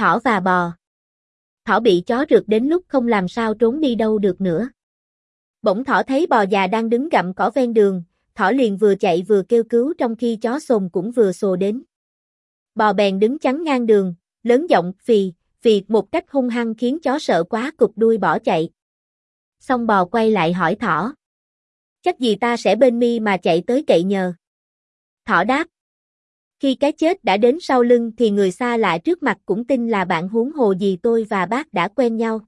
Thỏ và bò. Thỏ bị chó rượt đến lúc không làm sao trốn đi đâu được nữa. Bỗng thỏ thấy bò già đang đứng gặm cỏ ven đường, thỏ liền vừa chạy vừa kêu cứu trong khi chó sồn cũng vừa sồ đến. Bò bèn đứng chắn ngang đường, lớn giọng phì, phì một cách hung hăng khiến chó sợ quá cục đuôi bỏ chạy. Xong bò quay lại hỏi thỏ. Chắc gì ta sẽ bên mi mà chạy tới cậy nhờ. Thỏ đáp. Khi cái chết đã đến sau lưng thì người xa lạ trước mặt cũng tin là bạn huống hồ gì tôi và bác đã quen nhau.